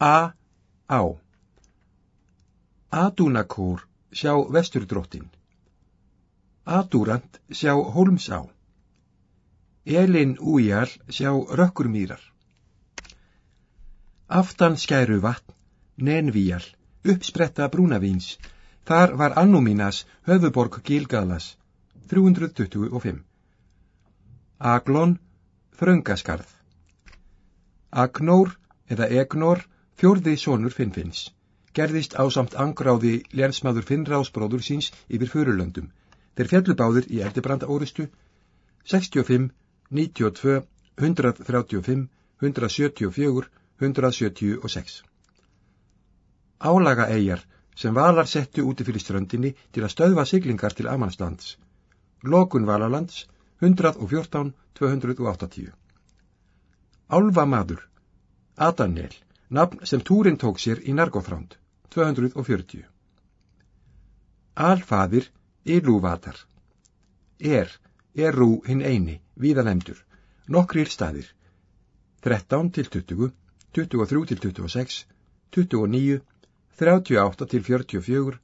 A. Á. Adúnakór sjá vesturdróttin. Adúrant sjá Hólmsá. Elin Újal sjá Rökkurmýrar. Aftan skæru vatn, Nenvíal, uppspretta Brúnavíns, þar var Annúminas höfuborg Gilgalas, 325. Aglon, Þröngaskarð. Agnór eða Egnór, fjórði sonur Finnfinns, gerðist á samt angráði lénsmaður Finnráðsbróður síns yfir förulöndum. Þeir fjallubáðir í eldibranda óristu 65, 92, 135, 174, 176. Álaga eigjar sem valar settu úti fyrir ströndinni til að stöðva siglingar til Amanslands. Lokun Valalands 114, 280. Álva maður, Adanel, nafn sem Túrin tók sér í Nargóþránd, 240. Alfaðir, Ilúvatar. Er, Erú hinn eini, viðanemdur, nokkrir staðir, 13 til 20, 23 til 26, 29, 38 til 44,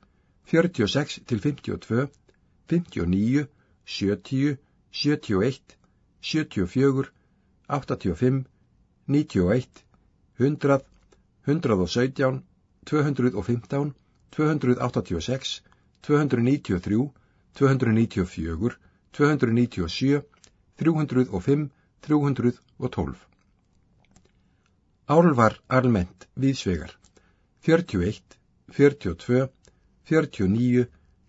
46 til 52, 59, 70, 71, 74, 85, 91, 100, 117, 215, 286, 293, 294, 297, 305, 312. Álvar almennt viðsvegar 41, 42, 49,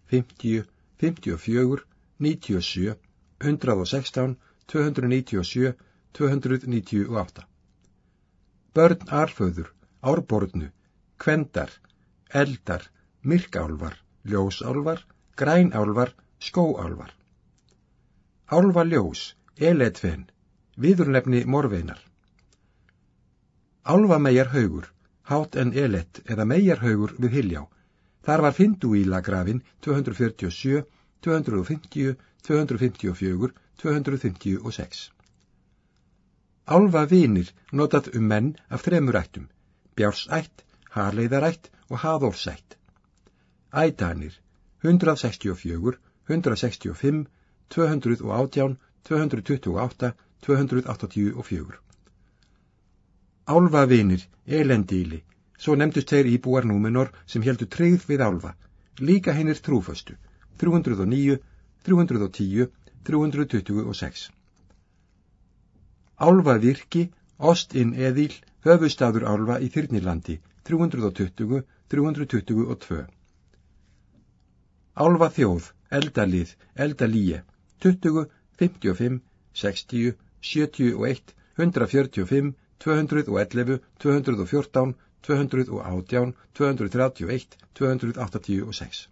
50, 54, 97, 116, 297, 298. Börn arföður, árborðnu, kvendar, eldar, myrkálvar, ljósálvar, grænálvar, skóálvar. Álva ljós, eletfen, viðurnefni morveinar. Álva megar haugur, hát en elet eða megar haugur við Hiljá. Þar var Finduíla grafin 247, 250, 254, 256. Álfa vinir notat um menn af þremur ættum, bjársætt, harleiðarætt og haðórsætt. Ætanir 164, 165, 218, 228, 284. Álfa vinir, elendíli, svo nefndust þeir íbúar númenor sem heldu treyð við álfa, líka hennir trúföstu, 309, 310, 326. Álfa virki, Ostinn eðíl, höfustadur álfa í Þyrnilandi, 320, 322. Álfa þjóð, eldalið, eldalíje, 20, 55, 60, 71, 145, 211, 214, 218, 231, 286.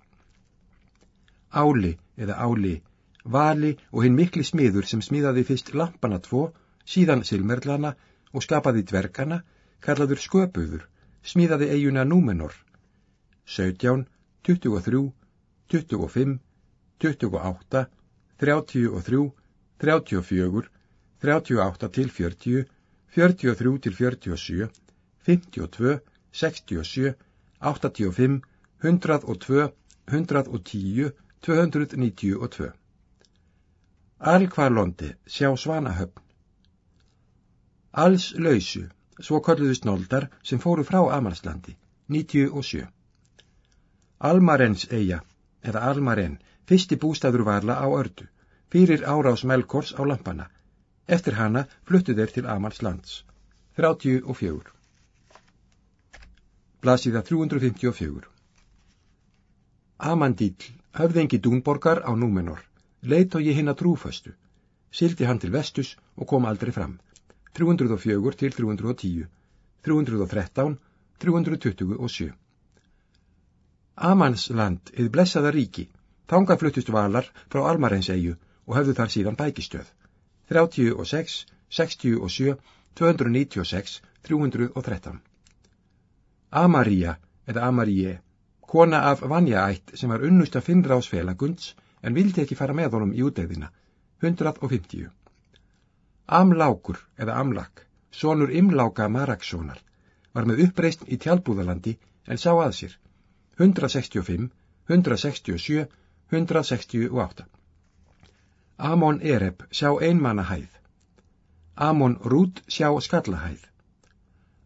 Áli eða áli, vali og hinn mikli smiður sem smíðaði fyrst lampana tvo, síðan silmerlana og skapaði dvergana, kallaður sköpuður, smíðaði eiguna Númenor. 17, 23, 25, 28, 33, 34, 38 til 40, 43 til 47, 52, 67, 85, 102, 110, 292. Alkvarlondi sjá Svanahöfn. Alls lausu, svo kolluðu snoldar sem fóru frá Amalslandi, 97. Almarens eiga, eða Almaren, fyrsti bústaður varla á ördu, fyrir árás Melkors á lampana. Eftir hana fluttu þeir til Amalslands, 34. Blasiða 354. Amandíl, höfðengi Dúnborgar á Númenor, leit og ég hinn að trúföstu, sildi hann til vestus og kom aldrei fram, 304 til 310, 313, 327. Amansland, eða blessaða ríki, þánga fluttust valar frá Almarenseyju og höfðu þar síðan bækistöð, 36, 67, 296, 313. Amaríja, eða Amaríje, kona af Vanjaætt sem var unnust ás felagunds en vildi ekki fara með honum í útæðina, 150. Amlákur, eða Amlak, sonur Imláka Marakssonar, var með uppreist í tjálbúðalandi en sá að sér. 165, 167, 168. Amon Ereb sjá einmanna hæð. Amon Rút sjá skallahæð.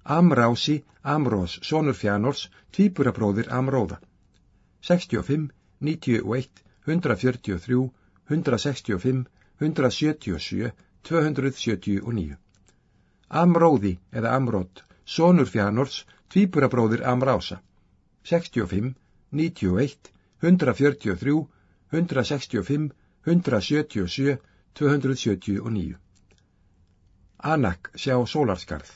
Amrási, Amrós, sonur Fjánors, tvíburabróðir Amróða. 65, 91, 143, 165, 177, 279. Amróði eða Amrótt, sonur Fjánors, tvíburabróðir Amrása. 65, 91, 143, 165, 177, 279. Anak sjá sólarskarð.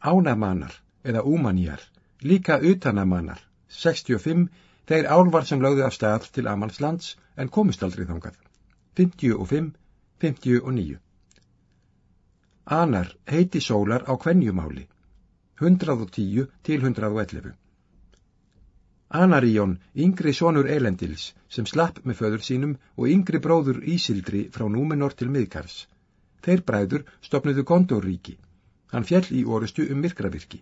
Ánamanar eða úmanjar, líka utanamannar, 65, þeir álvar sem lögðu af stað til Amalslands en komist aldrei þangað. 55, 59. Anar heiti sólar á kvenjumáli, 110 til 111. Anaríjón, yngri sonur Elendils, sem slapp með föður sínum og yngri bróður Ísildri frá Númenor til miðkars. Þeir bræður stopnuðu Gondóríki. Hann fjall í orustu um myrkravirki.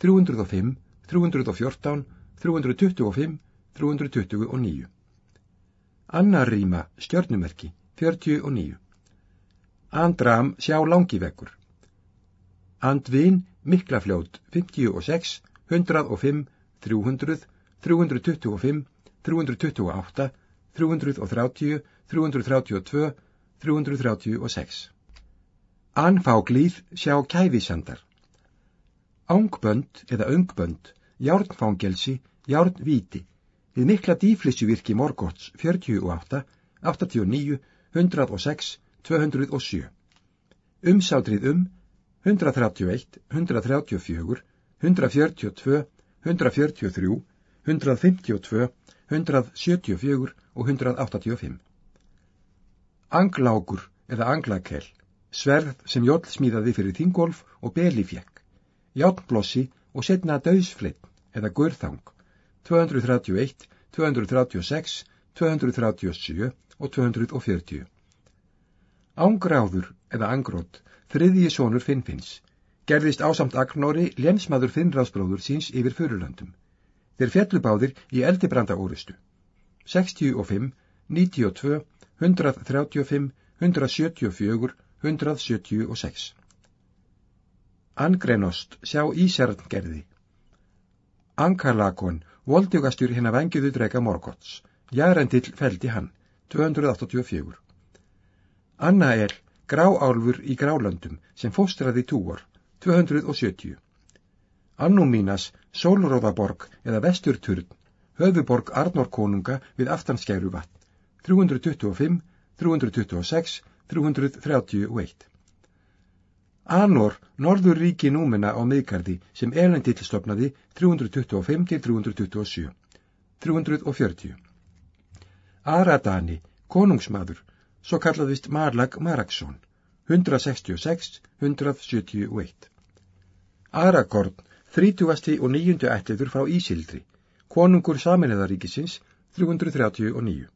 305, 314, 325, 329. Annar rýma stjörnumerki, 49. Andram sjá langiveggur. Andvin miklafljót, 56, 105, 300, 325, 328, 330, 332, 336. Anfáglýð sjá kæfisandar. Ángbönd eða öngbönd, járnfangelsi, járnvíti, við mikla dýflissuvirki Morgots 48, 89, 106, 207. Umsátrið um 131, 134, 142, 143, 152, 174 og 185. Anglákur eða anglakel, sverð sem Jóll smíðaði fyrir Þingolf og Beli fjekk, játnblossi og setna döðsflinn eða gurþang, 231, 236, 237 og 240. Ángráður eða angrótt, þriðji sonur Finnfinns, gerðist ásamt Agnóri lensmaður Finnráðsbróður síns yfir förulöndum. Þeir fjallubáðir í eldibranda óristu. 65, 92, 135, 174, 176. Angrenost sjá Ísjarngerði. Ankarlakon, voldugastur hinn að vengiðu drega Morgots. Jarendill feldi hann, 284. Annael, gráálfur í grálöndum sem fóstraði túor, 270. Annúmínas, Sólróðaborg eða Vesturturn, höfuborg Arnórkonunga við aftanskæru vatn, 325, 326, 331. Anor, norður ríki númena á miðgarði sem Elendill stopnaði 325 til 327, 340. Aradani, konungsmaður, svo kallaðist Marlag Maraksson, 166, 171. Aragorn, þrítugasti og nýjundu ætliður frá Ísildri, konungur Saminniðaríkisins 339.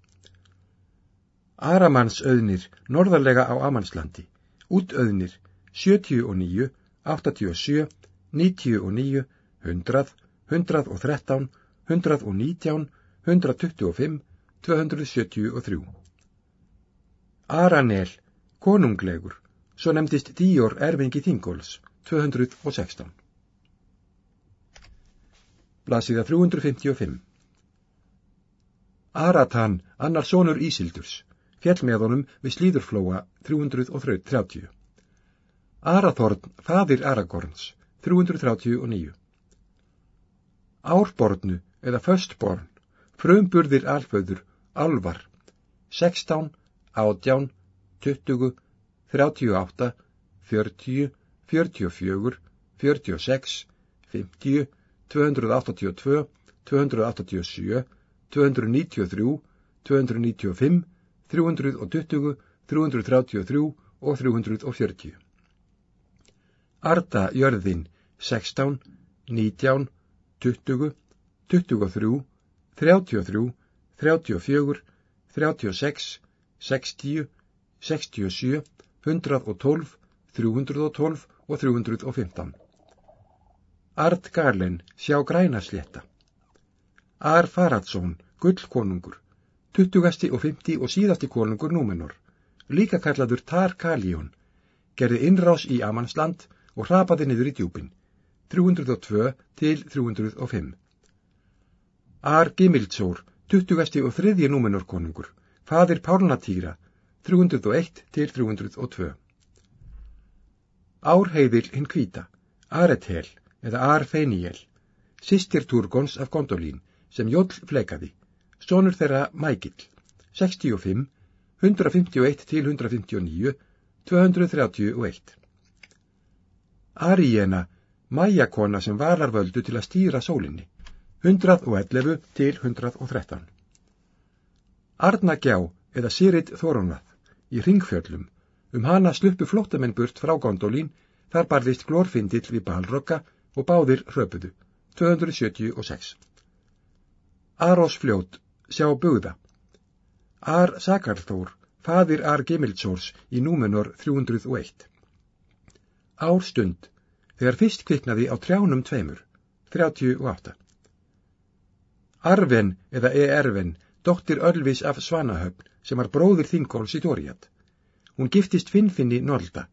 Aramanns auðnir, norðarlega á Amanslandi, út auðnir 79, 87, 99, 100, 113, 119, 125, 273. Aranel, konunglegur, svo nefndist Díor erfingi Þingóls, 216. Blasiða 355 Aratan, annar sonur Ísildurs, fjell með honum við slíðurflóa 330. Arathorn, fadir Aragorns, 339. Árbornu eða föstborn, frumburðir alföður, alvar, 16, 18, 20, 38, 40, 44, 46, 50, 282, 287, 293, 295, 320, 333 og 340. Arda jörðin 16, 19, 20, 23, 33, 34, 36, 60, 67, 112, 312 og 315. Ard Garlen, sjá grænaslétta. Ar Faradsson, gullkonungur, 20. og 50. og síðasti konungur Númenor, líka kallaður Tar Kaljón, gerði innrás í Amansland og hrapaði niður í djúpin, 302 til 305. Ar Gimildsór, 20. og 3. Númenor konungur, fadir Pálnatýra, 301 til 302. Árheiðil hinn kvíta, Arethel eða Arfeiniel, sýstir Turgons af Gondolín sem Jóll flekaði, sonur þeirra Mækill, 65, 151 til 159, 231. Aríena, mæjakona sem varar völdu til að stýra sólinni, 111 til 113. Arnagjá eða Sirit Þorunvað í ringfjöllum Um hana sluppu flóttamenn burt frá gondolín, þar barðist glórfindill við balrokka og báðir hröpuðu. 276. Arós fljót, sjá bugða. Ar Sakarþór, fadir Ar Gemildsórs í númenor 301. Ár stund, þegar fyrst kviknaði á trjánum tveimur, 38. Arven eða E-erven, dóttir Ölvis af Svanahöfn, sem var bróður Þingóls í Dóriat. Hún giftist Finnfinni Nolda,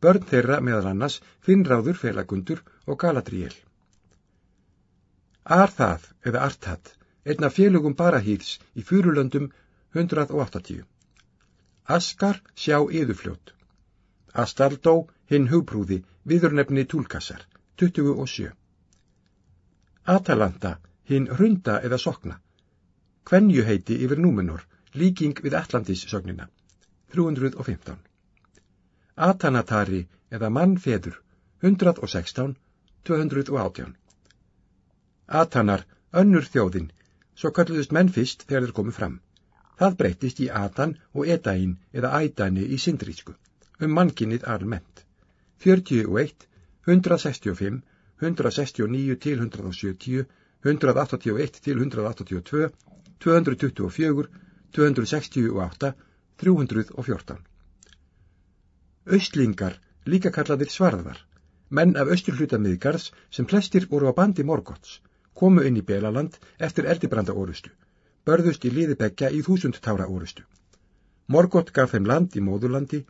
börn þeirra meðal annars Finnráður Felagundur og Galadriel. Arþað eða Arthat, einna félugum Barahýðs í Furulöndum 180. Askar sjá yðufljót. Astaldó hinn hugbrúði viðurnefni Túlkassar 27. Atalanta hinn hrunda eða sokna. Kvenju heiti yfir númenor, líking við Atlantis sögnina. 315. Atanatari eða mannfeður 116, 218. Atanar, önnur þjóðin, svo kalluðust menn fyrst þegar þeir komu fram. Það breytist í Atan og Edain eða Ædani í Sindrísku, um mannkinnið almennt. 41, 165, 169 til 170, 181 til 182, 224, 268, 314. Östlingar, líka kallaðir svarðar, menn af östurhluta miðgarðs sem flestir voru á bandi Morgots, komu inn í Belaland eftir eldibranda orustu, börðust í liði begja í þúsund tára orustu. Morgot gaf þeim land í móðurlandi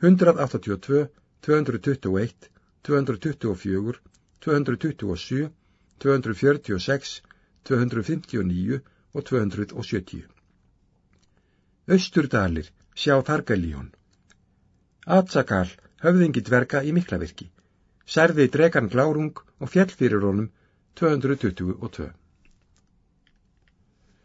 182, 221, 224, 227, 246, 259 og 270. Östurdalir, sjá Targaljón. Atsakal, höfðingi dverga í miklavirki, særði dregan glárung og fjell fyrir honum 222.